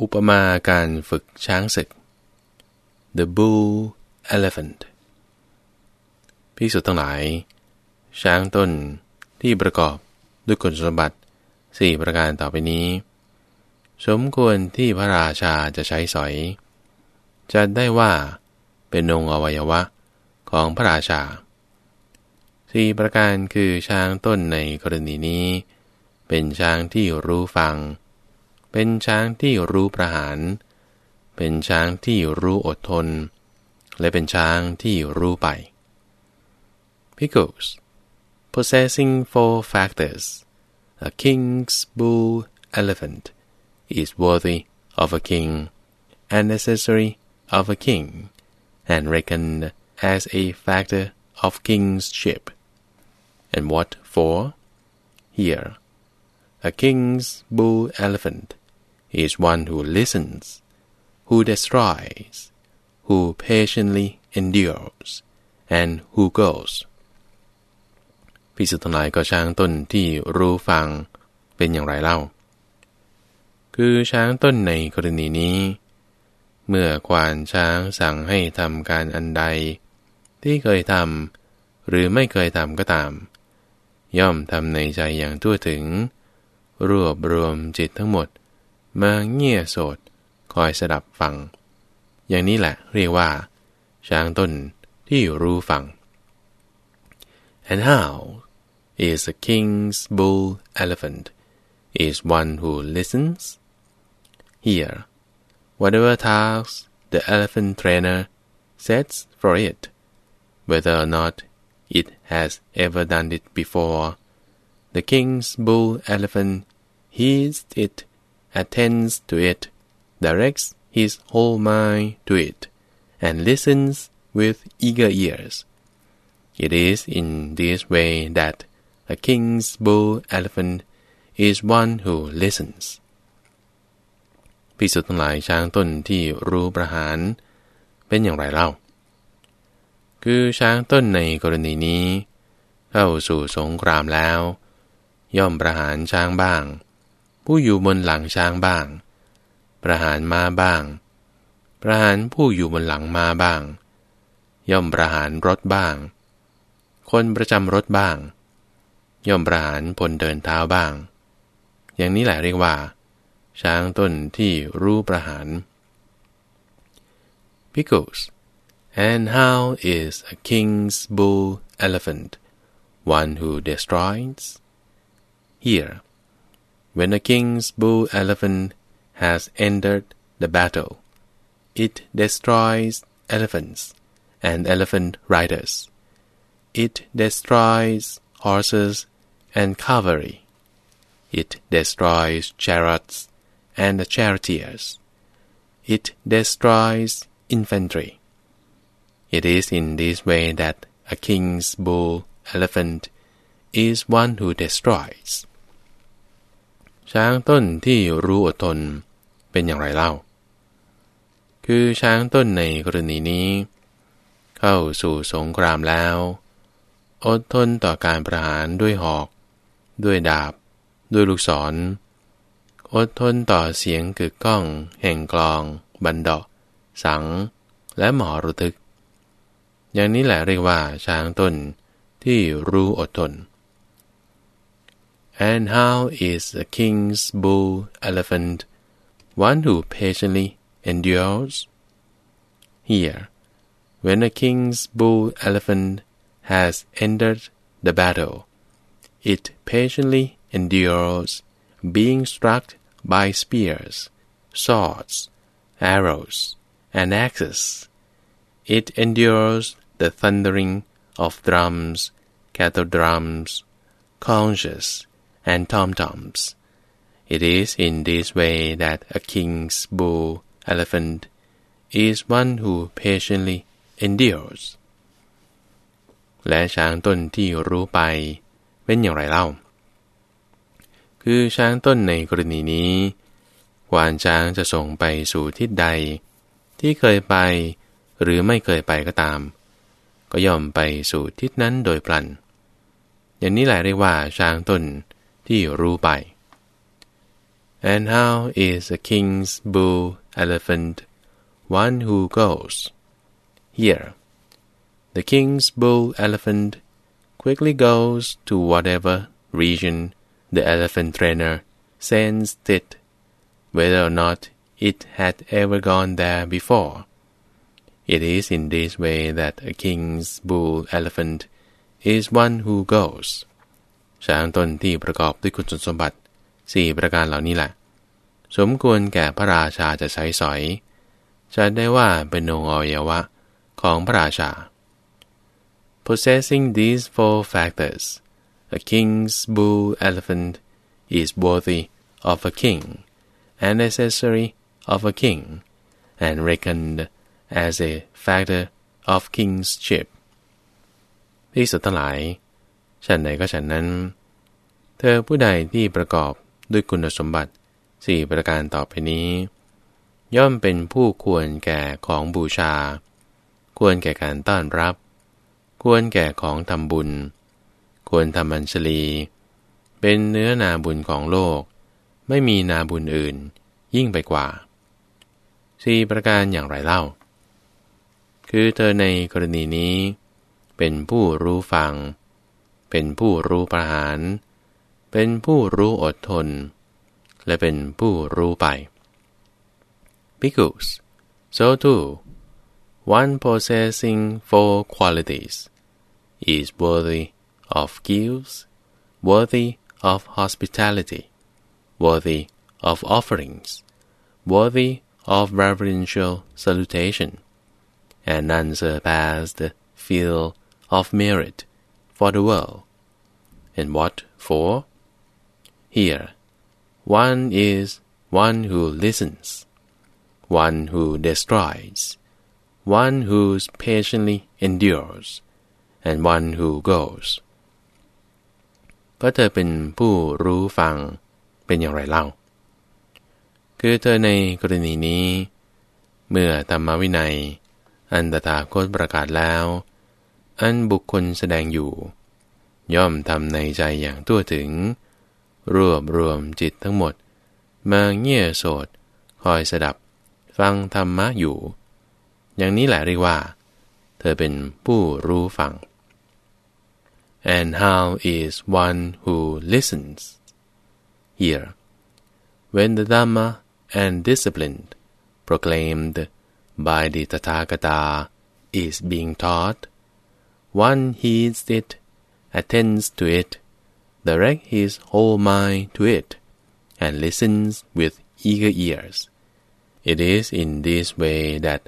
อุปมาการฝึกช้างศึก the bull elephant พิสุทั้งหลาย ช้างต้นที่ประกอบด้วยคุณสมบัติสี่ประการต่อไปนี้ สมควรที่พระราชาจะใช้สอย จะได้ว่าเป็นองค์อวัยวะของพระราชาสี่ประการคือช้างต้นในกรณีนี้ เป็นช้างที่รู้ฟัง เป็นช้างที่รู้ประหาร เป็นช้างที่รู้อดทน และเป็นช้างที่รู้ไป Pickles possessing four factors a king's bull elephant is worthy of a king and necessary of a king and reckoned as a factor of kingship And what for? Here, a king's bull elephant is one who listens, who destroys, who patiently endures, and who goes. พิสุทธิ์นายก็ช้างต้นที่รู้ฟังเป็นอย่างไรเล่า คือช้างต้นในกรณีนี้ เมื่อควานช้างสั่งให้ทำการอันใด ที่เคยทำหรือไม่เคยทำก็ตาม ย่อมทำในใจอย่างทั่วถึง รวบรวมจิตทั้งหมด มาเงี่ยโสด คอยสดับฟัง อย่างนี้แหละเรียกว่า ช้างต้นที่รู้ฟัง and how is a king's bull elephant is one who listens here whatever task the elephant trainer sets for it whether or not it has ever done it before. The king's bull elephant heeds it, attends to it, directs his whole mind to it, and listens with eager ears. It is in this way that a king's bull elephant is one who listens พิสุทธ์ทั้งหลายช้างต้นที่รู้ประหาร เป็นอย่างไรเล่า คือช้างต้นในกรณีนี้ เข้าสู่สงครามแล้ว ย่อมประหารช้างบ้าง ผู้อยู่บนหลังช้างบ้าง ประหารม้าบ้าง ประหารผู้อยู่บนหลังม้าบ้าง ย่อมประหารรถบ้าง คนประจำรถบ้าง ย่อมประหารพลเดินเท้าบ้าง อย่างนี้แหละเรียกว่า ช้างต้นที่รู้ประหาร Pickles And how is a king's bull elephant one who destroys? Here, when a king's bull elephant has entered the battle, it destroys elephants and elephant riders. It destroys horses and cavalry. It destroys chariots and the charioteers. It destroys infantry. It is in this way that a king's bull elephant is one who destroys ช้างต้นที่รู้อดทนเป็นอย่างไรเล่า คือช้างต้นในกรณีนี้ เข้าสู่สงครามแล้ว อดทนต่อการประหารด้วยหอก ด้วยดาบ ด้วยลูกศร อดทนต่อเสียงกึกก้อง แห่งกลอง บันดาสัง และหมอรุทึก อย่างนี้แหละเรียกว่าช้างต้นที่รู้อดทน And how is a king's bull elephant one who patiently endures? Here, when a king's bull elephant has entered the battle, it patiently endures being struck by spears, swords, arrows, and axes. It endures the thundering of drums, kettle drums, conches, and tom-toms. It is in this way that a king's bull elephant is one who patiently endures และช้างต้นที่รู้ไปเป็นอย่างไรเล่า คือช้างต้นในกรณีนี้ควานช้างจะส่งไปสู่ทิศใด ที่เคยไป หรือไม่เคยไปก็ตาม ก็ย่อมไปสู่ทิศนั้นโดยพลัน อย่างนี้แหละเรียกว่าช้างต้น ที่รู้ไป And how is a king's bull elephant one who goes? Here, the king's bull elephant quickly goes to whatever region the elephant trainer sends it, whether or not it had ever gone there before. It is in this way that a king's bull elephant is one who goes ช้างตนที่ประกอบด้วยคุณสมบัติสี่ประการเหล่านี้แหละสมควรแก่พระราชาจะใช้สอยจะได้ว่าเป็นองค์อวัยวะของพระราชา Possessing these four factors a king's bull elephant is worthy of a king an accessory of a king and reckoned as a factor of kingship พิสุดทั้งหลาย ฉันใดก็ฉันนั้น เธอผู้ใดที่ประกอบด้วยคุณสมบัติสี่ประการต่อไปนี้ ย่อมเป็นผู้ควรแก่ของบูชา ควรแก่การต้อนรับ ควรแก่ของทำบุญ ควรทำบัญชลี เป็นเนื้อนาบุญของโลก ไม่มีนาบุญอื่น ยิ่งไปกว่าสี่ประการอย่างไรเล่า คือเธอในกรณีนี้ เป็นผู้รู้ฟัง เป็นผู้รู้ประหาร เป็นผู้รู้อดทน และเป็นผู้รู้ไป Because so too one possessing four qualities is worthy of gifts worthy of hospitality worthy of offerings worthy of reverential salutation and unsurpassed feel of merit For the world. And what for? Here, one is one who listens, one who destroys, one who patiently endures, and one who goes. ก็เธอเป็นผู้รู้ฟังเป็นอย่างไรเล่า คือเธอในกรณีนี้ เมื่อธรรมวินัย อันตถาคตประกาศแล้ว อันบุคคลแสดงอยู่ ย่อมทำในใจอย่างทั่วถึง รวบรวมจิตทั้งหมด มาเงี่ยโสด คอยสดับ ฟังธรรมะอยู่ อย่างนี้แหละเรียกว่า เธอเป็นผู้รู้ฟัง and how is one who listens here when the Dhamma and discipline proclaimed by the Tathagata is being taught One heeds it, attends to it, directs his whole mind to it, and listens with eager ears. It is in this way that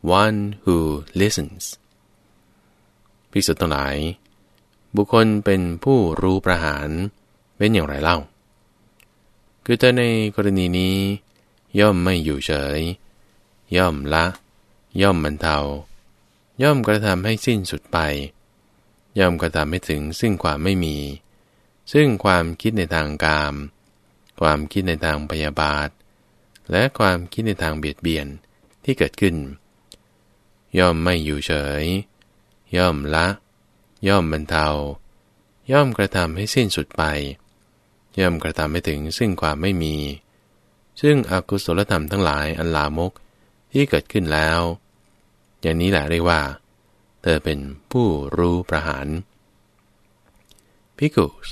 one who listens พิสุทธ์ทั้งหลาย บุคคลเป็นผู้รู้ประหารเป็นอย่างไรเล่า คือแต่ในกรณีนี้ ย่อมไม่อยู่เฉย ย่อมละ ย่อมบรรเทา ย่อมกระทำให้สิ้นสุดไป ย่อมกระทำให้ถึงซึ่งความไม่มี ซึ่งความคิดในทางกาม ความคิดในทางพยาบาท และความคิดในทางเบียดเบียนที่เกิดขึ้น ย่อมไม่อยู่เฉย ย่อมละ ย่อมบรรเทา ย่อมกระทำให้สิ้นสุดไป ย่อมกระทำให้ถึงซึ่งความไม่มี ซึ่งอกุศลธรรมทั้งหลายอันลามกที่เกิดขึ้นแล้ว อย่างนี้แหละเรียกว่า เธอเป็นผู้รู้ประหาร Pickles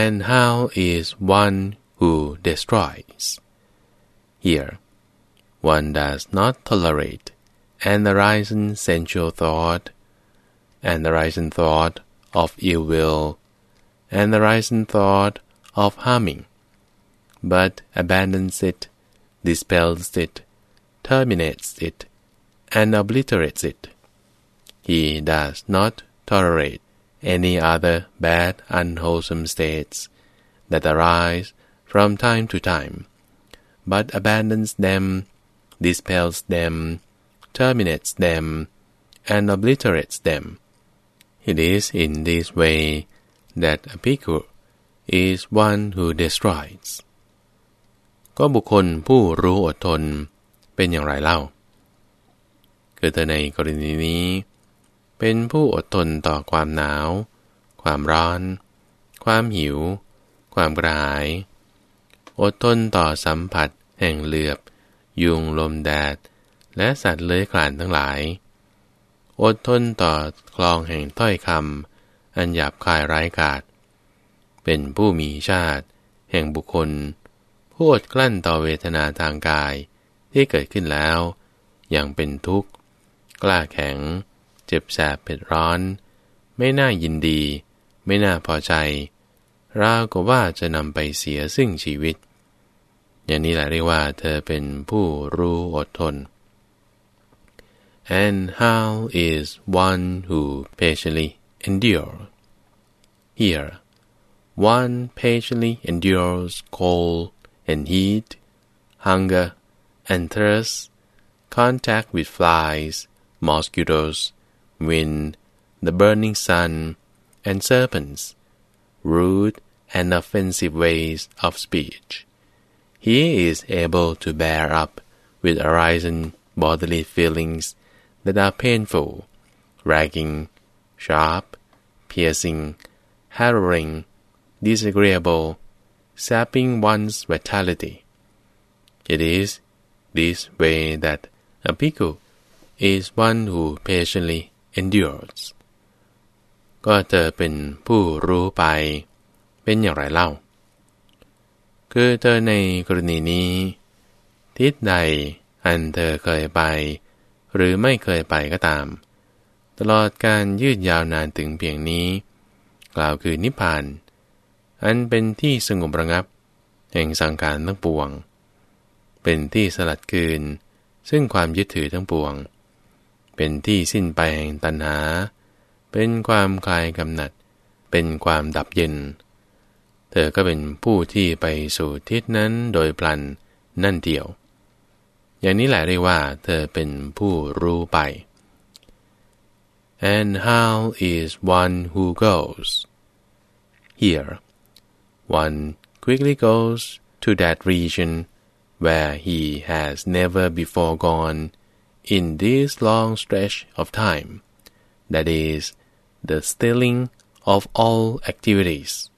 and how is one who destroys here one does not tolerate an arising sensual thought an arising thought of ill will an arising thought of harming but abandons it dispels it terminates it and obliterates it. He does not tolerate any other bad, unwholesome states that arise from time to time, but abandons them, dispels them, terminates them, and obliterates them. It is in this way that a bhikkhu is one who destroys ก็บุคคลผู้รู้อดทนเป็นอย่างไรเล่า คือเธอในกรณีนี้ เป็นผู้อดทนต่อความหนาว ความร้อน ความหิว ความกระหาย อดทนต่อสัมผัส แห่งเหลือบ ยุงลมแดด และสัตว์เลื้อยคลานทั้งหลาย อดทนต่อคลองแห่งถ้อยคำอันหยาบคายร้ายกาจเป็นผู้มีชาติ แห่งบุคคลพูดกลั้นต่อเวทนาทางกายที่เกิดขึ้นแล้ว อย่างเป็นทุกข์ กล้าแข็ง เจ็บแสบเผ็ดร้อน ไม่น่ายินดี ไม่น่าพอใจราวกับว่าจะนำไปเสียซึ่งชีวิต อย่างนี้แหละเรียกว่าเธอเป็นผู้รู้อดทน and how is one who patiently endure here one patiently endures cold and heat hunger and thirst contact with flies mosquitoes wind the burning sun and serpents rude and offensive ways of speech. He is able to bear up with arising bodily feelings that are painful, ragging, sharp, piercing, harrowing, disagreeable, sapping one's vitality. It is this way that a bhikkhu is one who patiently endures. ก็เธอเป็นผู้รู้ไป เป็นอย่างไรเล่า คือเธอในกรณีนี้ ทิศใดอันเธอเคยไป หรือไม่เคยไปก็ตาม ตลอดการยืดยาวนานถึงเพียงนี้ กล่าวคือนิพพาน อันเป็นที่สงบระงับ แห่งสังขารทั้งปวง เป็นที่สลัดคืน ซึ่งความยึดถือทั้งปวง เป็นที่สิ้นไปแห่งตัณหา เป็นความคลายกำหนัด เป็นความดับเย็น เธอก็เป็นผู้ที่ไปสู่ทิศนั้นโดยพลันนั่นเดียว อย่างนี้แหละเรียกว่า เธอเป็นผู้รู้ไป and how is one who goes here one quickly goes to that region where he has never before gone in this long stretch of time that is the stilling of all activities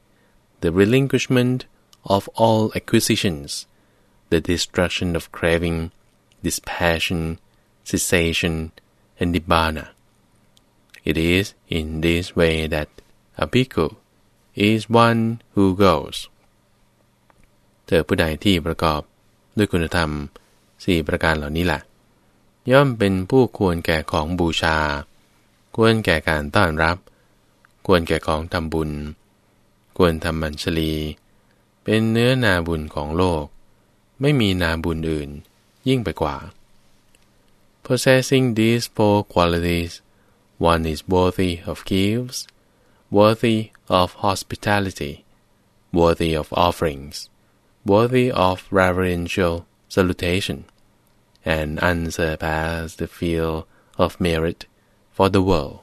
the relinquishment of all acquisitions, the destruction of craving, dispassion, cessation, and nibbana. It is in this way that a bhikkhu is one who goes. เธอผู้ใดที่ประกอบด้วยคุณธรรมสี่ประการเหล่านี้แหละ ย่อมเป็นผู้ควรแก่ของบูชา ควรแก่การต้อนรับ ควรแก่ของทำบุญ ควรทำมัญชลี เป็นเนื้อนาบุญของโลก ไม่มีนาบุญอื่น ยิ่งไปกว่า Possessing these four qualities one is worthy of gifts worthy of hospitality worthy of offerings worthy of reverential salutation and unsurpassed the field of merit for the world